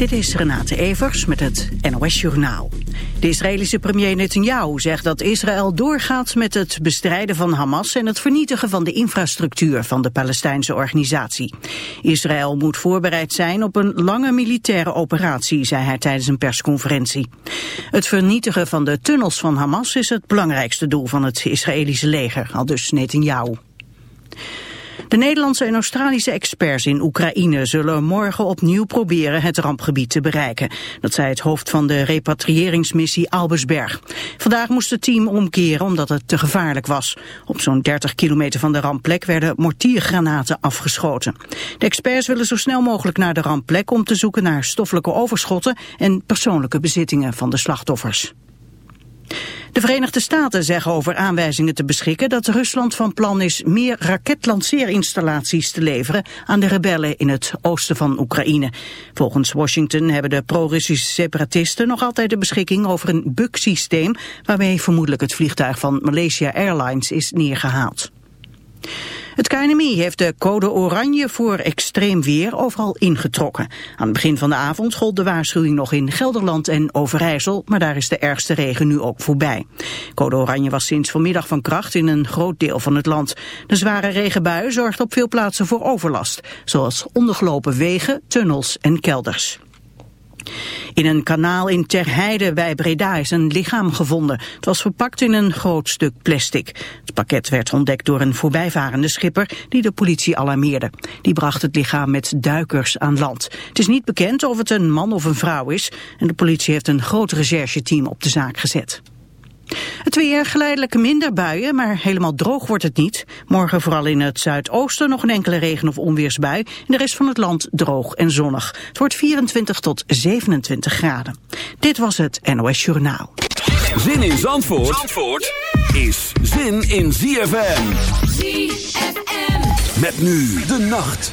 Dit is Renate Evers met het NOS Journaal. De Israëlische premier Netanyahu zegt dat Israël doorgaat met het bestrijden van Hamas en het vernietigen van de infrastructuur van de Palestijnse organisatie. Israël moet voorbereid zijn op een lange militaire operatie, zei hij tijdens een persconferentie. Het vernietigen van de tunnels van Hamas is het belangrijkste doel van het Israëlische leger, al dus Netanyahu. De Nederlandse en Australische experts in Oekraïne zullen morgen opnieuw proberen het rampgebied te bereiken. Dat zei het hoofd van de repatriëringsmissie Albersberg. Vandaag moest het team omkeren omdat het te gevaarlijk was. Op zo'n 30 kilometer van de rampplek werden mortiergranaten afgeschoten. De experts willen zo snel mogelijk naar de rampplek om te zoeken naar stoffelijke overschotten en persoonlijke bezittingen van de slachtoffers. De Verenigde Staten zeggen over aanwijzingen te beschikken dat Rusland van plan is meer raketlanceerinstallaties te leveren aan de rebellen in het oosten van Oekraïne. Volgens Washington hebben de pro-Russische separatisten nog altijd de beschikking over een bug-systeem waarmee vermoedelijk het vliegtuig van Malaysia Airlines is neergehaald. Het KNMI heeft de code oranje voor extreem weer overal ingetrokken. Aan het begin van de avond gold de waarschuwing nog in Gelderland en Overijssel, maar daar is de ergste regen nu ook voorbij. Code oranje was sinds vanmiddag van kracht in een groot deel van het land. De zware regenbui zorgt op veel plaatsen voor overlast, zoals ondergelopen wegen, tunnels en kelders. In een kanaal in Terheide bij Breda is een lichaam gevonden. Het was verpakt in een groot stuk plastic. Het pakket werd ontdekt door een voorbijvarende schipper die de politie alarmeerde. Die bracht het lichaam met duikers aan land. Het is niet bekend of het een man of een vrouw is en de politie heeft een groot rechercheteam op de zaak gezet. Het weer geleidelijk minder buien, maar helemaal droog wordt het niet. Morgen vooral in het zuidoosten nog een enkele regen- of onweersbui. In de rest van het land droog en zonnig. Het wordt 24 tot 27 graden. Dit was het NOS Journaal. Zin in Zandvoort, Zandvoort is zin in ZFM. ZFM. Met nu de nacht.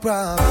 got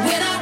when our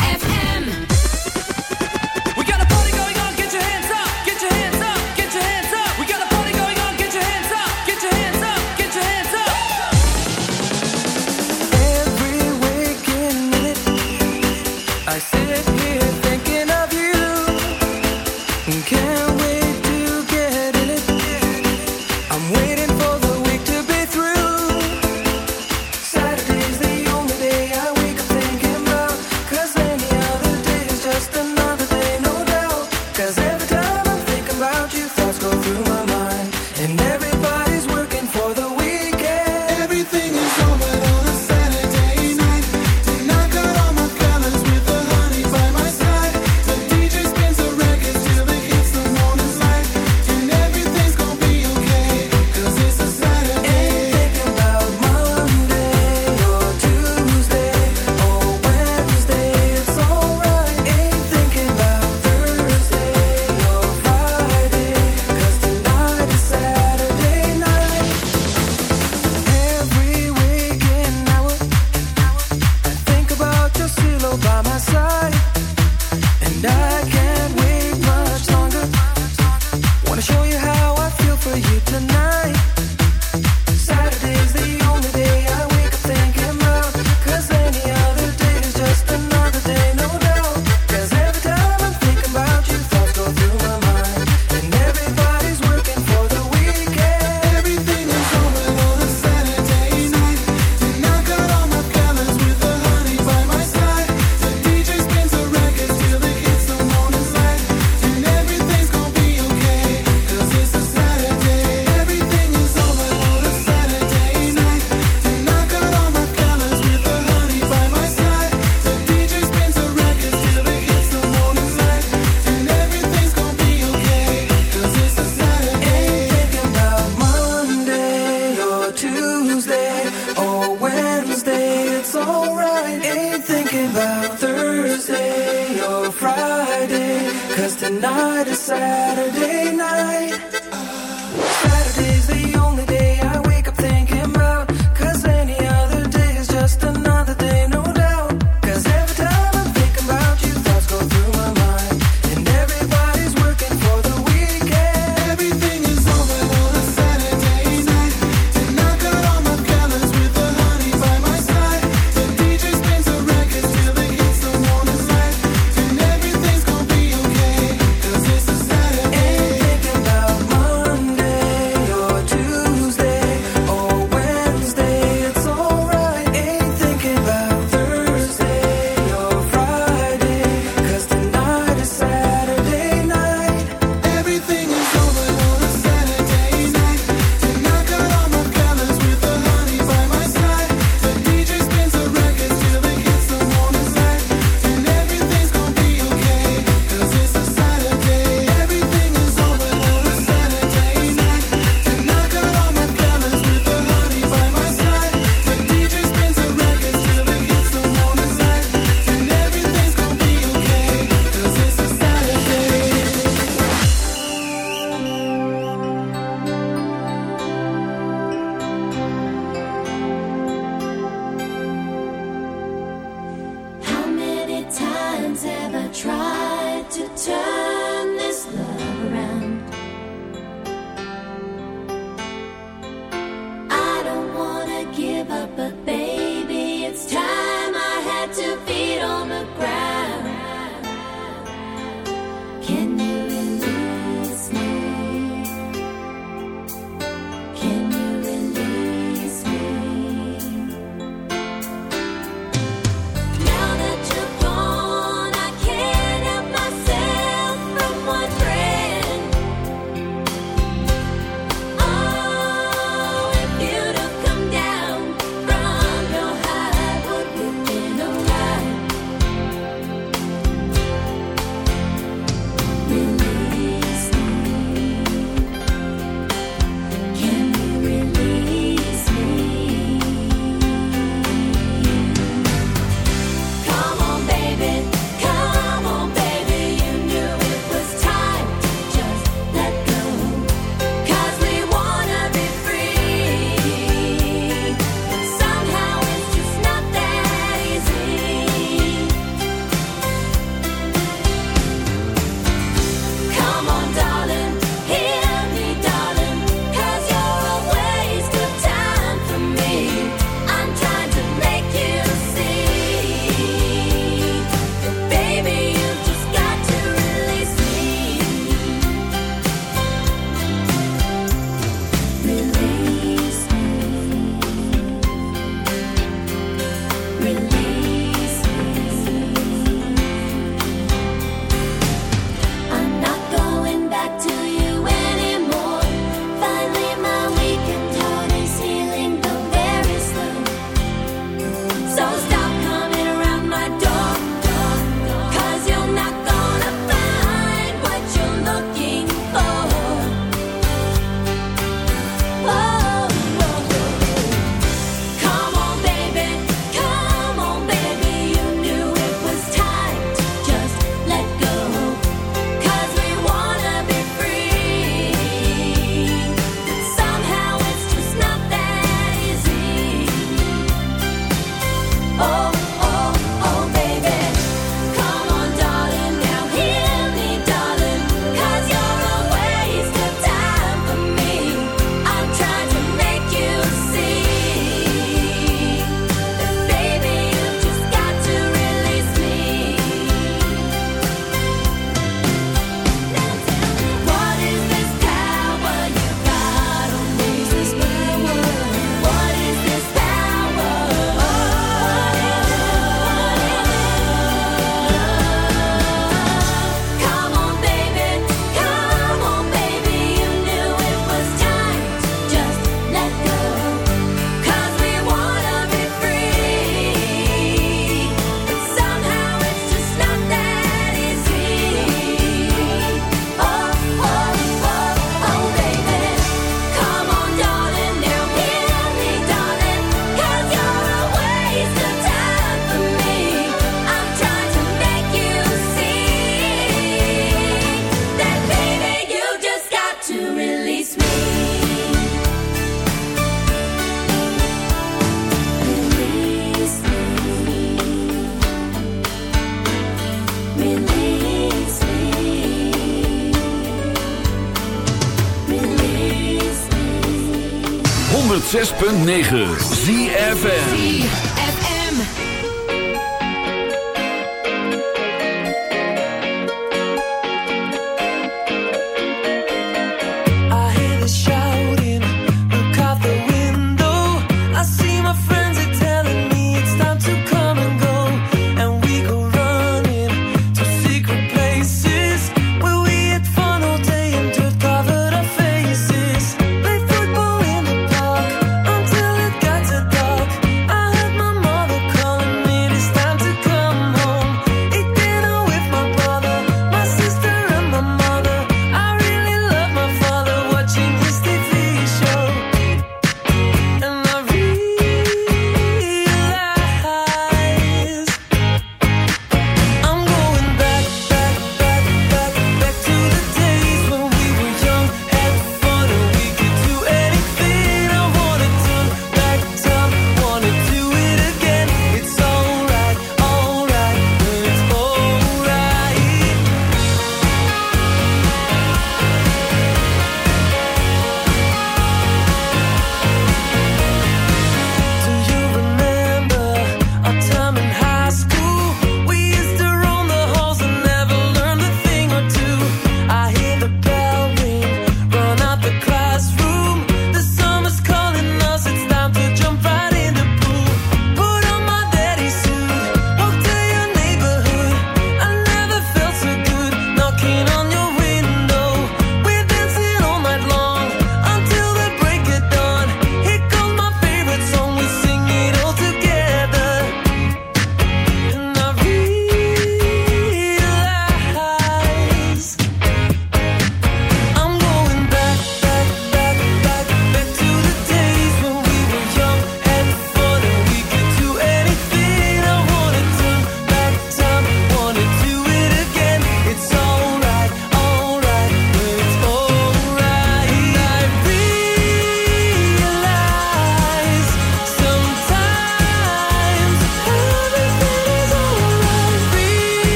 106.9 ZFN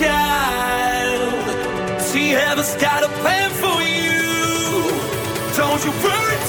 child. She got a plan for you. Don't you worry.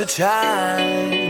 a time.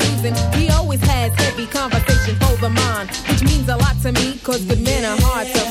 heavy conversation over mine, which means a lot to me, cause good men are hard to